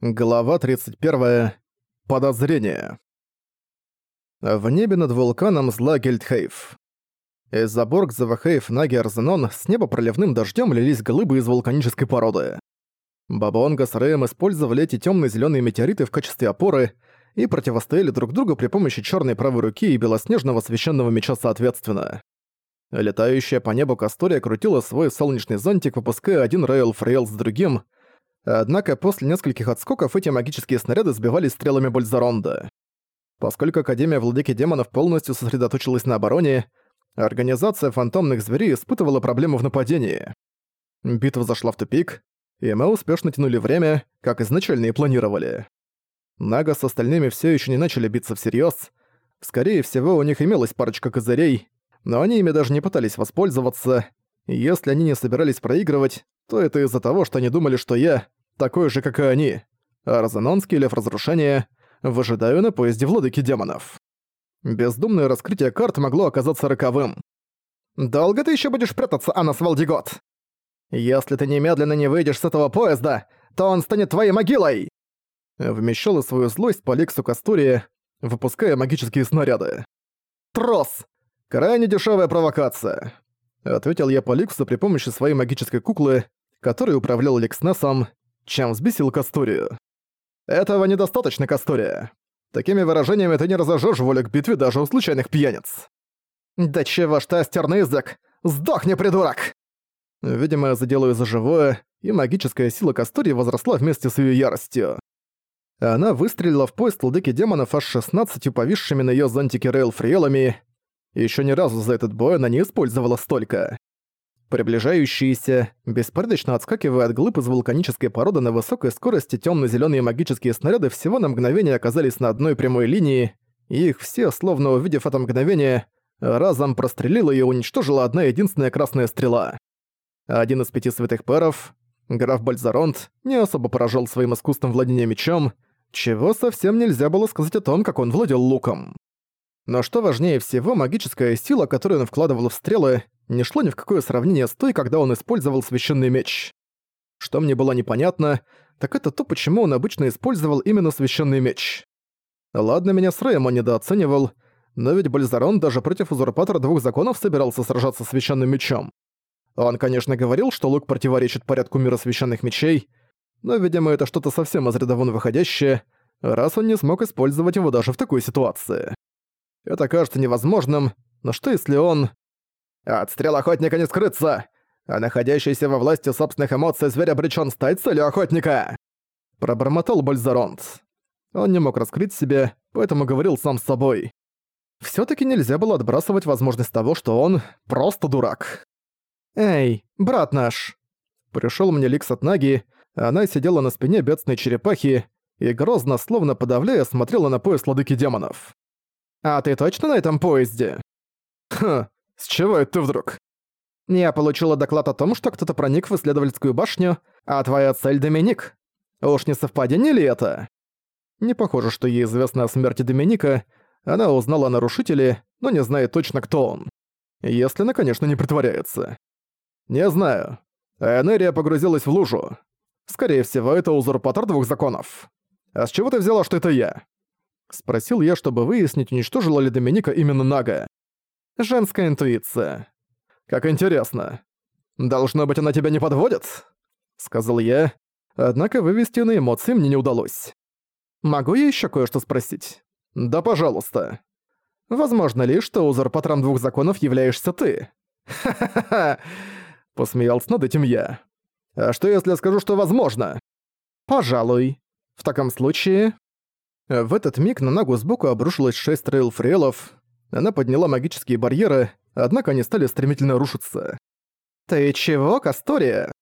Глава 31. Подозрение. В небе над вулканом зла Гельдхейф. Из-за борг Завахейф Наги Арзенон с неба проливным дождем лились глыбы из вулканической породы. Бабонга с Рэем использовали эти темно зеленые метеориты в качестве опоры и противостояли друг другу при помощи черной правой руки и белоснежного священного меча соответственно. Летающая по небу Кастория крутила свой солнечный зонтик, выпуская один Рейл Фрейл с другим — Однако после нескольких отскоков эти магические снаряды сбивались стрелами Бользаронда. Поскольку Академия Владыки Демонов полностью сосредоточилась на обороне, организация фантомных зверей испытывала проблему в нападении. Битва зашла в тупик, и мы успешно тянули время, как изначально и планировали. Нага с остальными все еще не начали биться всерьез. Скорее всего, у них имелась парочка козырей, но они ими даже не пытались воспользоваться. Если они не собирались проигрывать, то это из-за того, что они думали, что я такой же, как и они. А Розанонский лев разрушения выжидаю на поезде владыки демонов. Бездумное раскрытие карт могло оказаться роковым. «Долго ты еще будешь прятаться, Анас Валдигот? Если ты немедленно не выйдешь с этого поезда, то он станет твоей могилой!» Вмещала свою злость по Лексу Кастурии, выпуская магические снаряды. «Трос! Крайне дешевая провокация!» Ответил я по Ликсу при помощи своей магической куклы, которой управлял Ликснесом, чем взбесил Касторию. «Этого недостаточно, Кастория. Такими выражениями ты не разожжёшь волю к битве даже у случайных пьяниц». «Да чего ж ты, остерный язык? Сдохни, придурок!» Видимо, я задел за живое, и магическая сила Кастории возросла вместе с её яростью. Она выстрелила в поезд владыки демонов аж 16 повисшими на её зонтике рейл-фриелами. Ещё ни разу за этот бой она не использовала столько. Приближающиеся, беспорядочно отскакивая от глыб из вулканической породы на высокой скорости темно-зеленые магические снаряды всего на мгновение оказались на одной прямой линии, и их все, словно увидев это мгновение, разом прострелила и уничтожила одна единственная красная стрела. Один из пяти святых паров, граф Бальзаронт, не особо поражал своим искусством владения мечом, чего совсем нельзя было сказать о том, как он владел луком. Но что важнее всего, магическая сила, которую он вкладывал в стрелы, не шло ни в какое сравнение с той, когда он использовал священный меч. Что мне было непонятно, так это то, почему он обычно использовал именно священный меч. Ладно, меня с Рэем он недооценивал, но ведь Бальзарон даже против узурпатора двух законов собирался сражаться священным мечом. Он, конечно, говорил, что лук противоречит порядку мира священных мечей, но, видимо, это что-то совсем из ряда вон выходящее, раз он не смог использовать его даже в такой ситуации. Это кажется невозможным, но что если он... От стрел охотника не скрыться, а находящийся во власти собственных эмоций зверь обречен стать целью охотника!» Пробормотал Бальзаронт. Он не мог раскрыть себя, поэтому говорил сам с собой. все таки нельзя было отбрасывать возможность того, что он просто дурак. «Эй, брат наш!» Пришёл мне Ликс от Наги, она сидела на спине бедственной черепахи и грозно, словно подавляя, смотрела на пояс ладыки демонов. «А ты точно на этом поезде?» «Хм, с чего это вдруг?» «Я получила доклад о том, что кто-то проник в исследовательскую башню, а твоя цель — Доминик. Уж не совпадение ли это?» Не похоже, что ей известно о смерти Доминика, она узнала о нарушителе, но не знает точно, кто он. Если она, конечно, не притворяется. «Не знаю. Энерия погрузилась в лужу. Скорее всего, это узурпатор двух законов. А с чего ты взяла, что это я?» Спросил я, чтобы выяснить, уничтожила ли Доминика именно Нага. Женская интуиция. Как интересно. Должно быть, она тебя не подводит? Сказал я, однако вывести на эмоции мне не удалось. Могу я еще кое-что спросить? Да, пожалуйста. Возможно ли, что узурпатором двух законов являешься ты? Ха-ха-ха! Посмеялся над этим я. А что если я скажу, что возможно? Пожалуй. В таком случае... В этот миг на ногу сбоку обрушилось шесть рейл-фрейлов, она подняла магические барьеры, однако они стали стремительно рушиться. «Ты чего, Кастория?»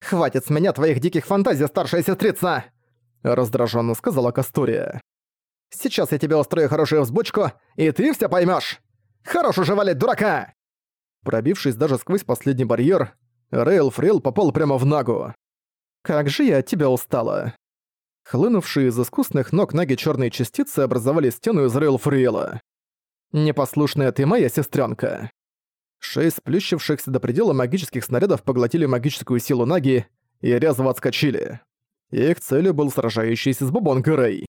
«Хватит с меня твоих диких фантазий, старшая сестрица!» Раздраженно сказала Кастория. «Сейчас я тебе устрою хорошую взбучку, и ты все поймешь. Хорош уже валять дурака!» Пробившись даже сквозь последний барьер, Рейл Фрил попал прямо в Нагу. «Как же я от тебя устала!» Хлынувшие из искусных ног ноги черные частицы образовали стену из Рейл. Непослушная ты моя сестренка. Шесть сплющившихся до предела магических снарядов поглотили магическую силу Наги и резво отскочили. Их целью был сражающийся с Бабонг Рэй.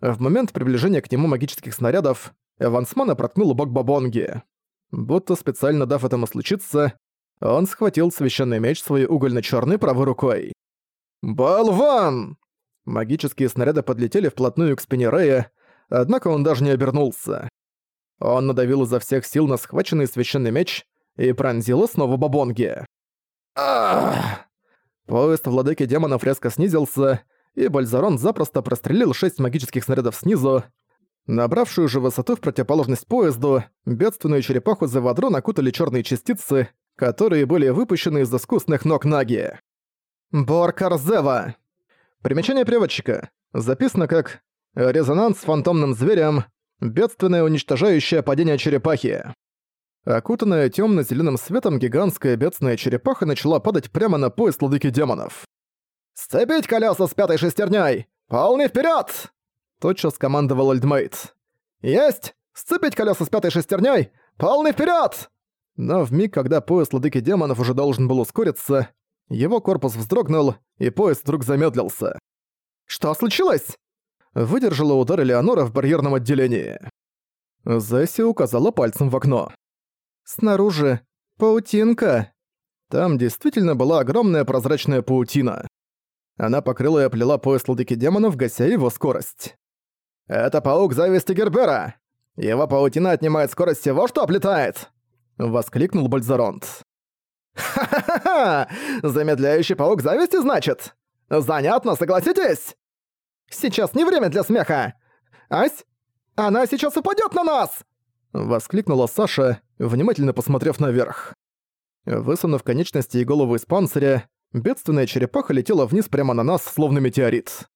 В момент приближения к нему магических снарядов Эвансмана проткнул бок Бабонги. Будто специально дав этому случиться, он схватил священный меч своей угольно-чёрной правой рукой. «Болван!» Магические снаряды подлетели вплотную к спине Рэя, однако он даже не обернулся. Он надавил изо всех сил на схваченный священный меч и пронзил снова Бабонги. Ах! Поезд владыки демонов резко снизился, и Бальзарон запросто прострелил шесть магических снарядов снизу. Набравшую же высоту в противоположность поезду, бедственную черепаху Зевадро накутали черные частицы, которые были выпущены из искусных ног Наги. Боркарзева. Примечание переводчика. Записано как «Резонанс с фантомным зверем. Бедственное уничтожающее падение черепахи». Окутанная темно-зеленым светом гигантская бедственная черепаха начала падать прямо на пояс ладыки демонов. «Сцепить колеса с пятой шестерней! Полный вперед! Тотчас командовал Альдмейт. «Есть! Сцепить колеса с пятой шестерней! Полный вперед! Но в миг, когда пояс ладыки демонов уже должен был ускориться, его корпус вздрогнул, и пояс вдруг замедлился. «Что случилось?» Выдержала удар Элеонора в барьерном отделении. Зесси указала пальцем в окно. Снаружи паутинка. Там действительно была огромная прозрачная паутина. Она покрыла и оплела пояс ладыки демонов, гася его скорость. «Это паук зависти Гербера! Его паутина отнимает скорость всего, что оплетает!» — воскликнул Бальзаронт. «Ха-ха-ха! Замедляющий паук зависти, значит? Занятно, согласитесь? Сейчас не время для смеха! Ась, она сейчас упадет на нас!» Воскликнула Саша, внимательно посмотрев наверх. Высунув конечности и голову из панциря, бедственная черепаха летела вниз прямо на нас, словно метеорит.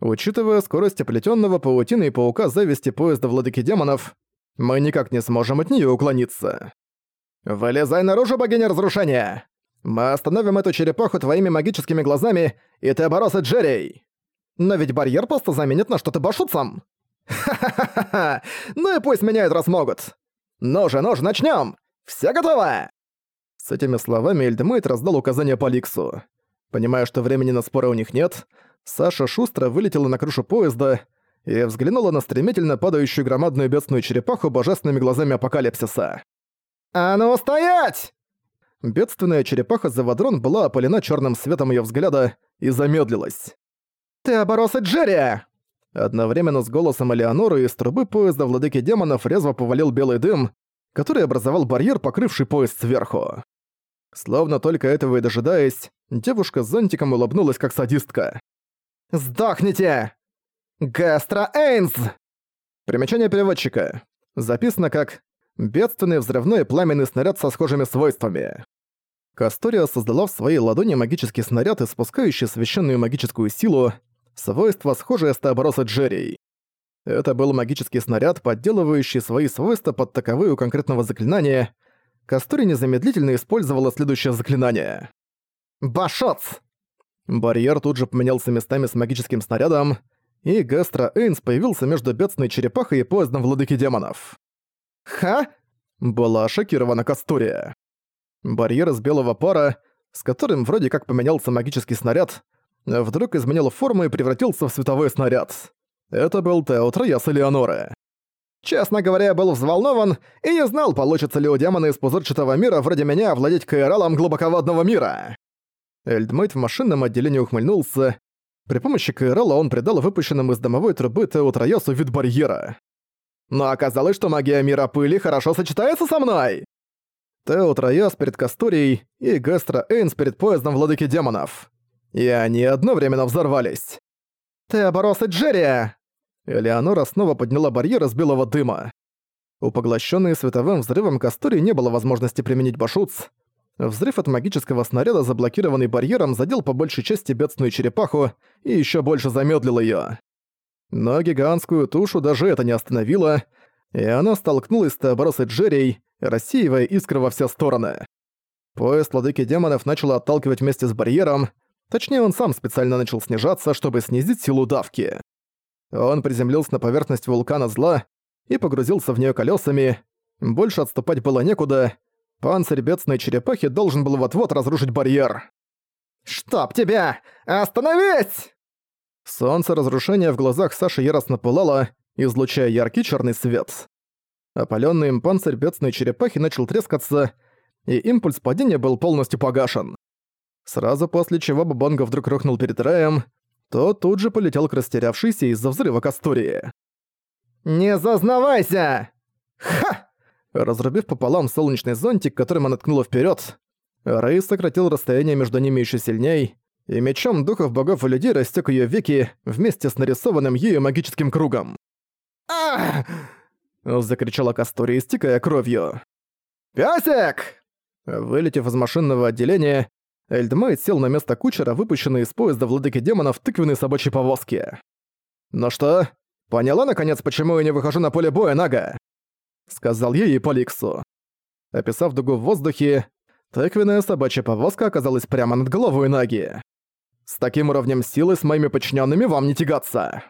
Учитывая скорость оплетённого паутины и паука зависти поезда владыки демонов, мы никак не сможем от неё уклониться. «Вылезай наружу, богиня разрушения! Мы остановим эту черепаху твоими магическими глазами, и ты обороса Джерри! Но ведь барьер просто заменит на что-то башутцам!» Ха-ха-ха-ха! Ну и пусть меняют, раз могут! Ну же, ну же, начнём! Все готовы!» С этими словами Эльдмейт раздал указания по Ликсу. Понимая, что времени на споры у них нет, Саша шустро вылетела на крышу поезда и взглянула на стремительно падающую громадную бедственную черепаху божественными глазами апокалипсиса. «А ну стоять!» Бедственная черепаха Завадрон была опалена черным светом ее взгляда и замедлилась. «Ты обороса Джерри!» Одновременно с голосом Элеоноры из трубы поезда владыки демонов резво повалил белый дым, который образовал барьер, покрывший поезд сверху. Словно только этого и дожидаясь, девушка с зонтиком улыбнулась как садистка. «Сдохните! Гастро Эйнс!» Примечание переводчика. Записано как «бедственный взрывной пламенный снаряд со схожими свойствами». Кастория создала в своей ладони магический снаряд, испускающий священную магическую силу, свойства, схожие с Теобороса Джерри. Это был магический снаряд, подделывающий свои свойства под таковые у конкретного заклинания. Кастори незамедлительно использовала следующее заклинание. «Башоц!» Барьер тут же поменялся местами с магическим снарядом, и Гастро Эйнс появился между бедственной черепахой и поездом владыки демонов. «Ха?» — была шокирована Кастурия. Барьер из белого пара, с которым вроде как поменялся магический снаряд, вдруг изменил форму и превратился в световой снаряд. Это был Тео Трояс Элеоноры. Честно говоря, я был взволнован и не знал, получится ли у демона из пузырчатого мира вроде меня овладеть каэралом глубоководного мира. Эльдмейт в машинном отделении ухмыльнулся. При помощи Кайрала он придал выпущенным из домовой трубы Теутроясу вид барьера. Но оказалось, что магия мира пыли хорошо сочетается со мной! Теутрояс перед Касторией и Гастро Эйнс перед поездом владыки демонов. И они одновременно взорвались. «Теоборос и Джерри!» Элеонора снова подняла барьер из белого дыма. У поглощенной световым взрывом Кастории не было возможности применить башуц, Взрыв от магического снаряда, заблокированный барьером, задел по большей части бедственную черепаху и еще больше замедлил ее. Но гигантскую тушу даже это не остановило, и она столкнулась с Теоборосой Джеррией, рассеивая искры во все стороны. Поезд владыки демонов начал отталкивать вместе с барьером, точнее он сам специально начал снижаться, чтобы снизить силу давки. Он приземлился на поверхность вулкана зла и погрузился в нее колесами. Больше отступать было некуда, Панцирь бедственной черепахи должен был вот-вот разрушить барьер. «Чтоб тебя! Остановись!» Солнце разрушения в глазах Саши яростно пылало, излучая яркий черный свет. Опалённый им панцирь бедственной черепахи начал трескаться, и импульс падения был полностью погашен. Сразу после чего Бабонга вдруг рухнул перед Раем, то тут же полетел к растерявшейся из-за взрыва Кастурии. «Не зазнавайся!» «Ха!» Разрубив пополам солнечный зонтик, которым она ткнула вперед, Рэй сократил расстояние между ними еще сильней, и мечом духов богов и людей растек ее веки вместе с нарисованным ею магическим кругом. «Ах!» — закричала Кастория, истекая кровью. «Пёсик!» Вылетев из машинного отделения, Эльдмайт сел на место кучера, выпущенный из поезда владыки демонов тыквенной собачьей повозке. «Ну что, поняла, наконец, почему я не выхожу на поле боя, Нага?» Сказал ей по Ликсу. Описав дугу в воздухе, тыквенная собачья повозка оказалась прямо над головой Наги. «С таким уровнем силы с моими подчиненными вам не тягаться!»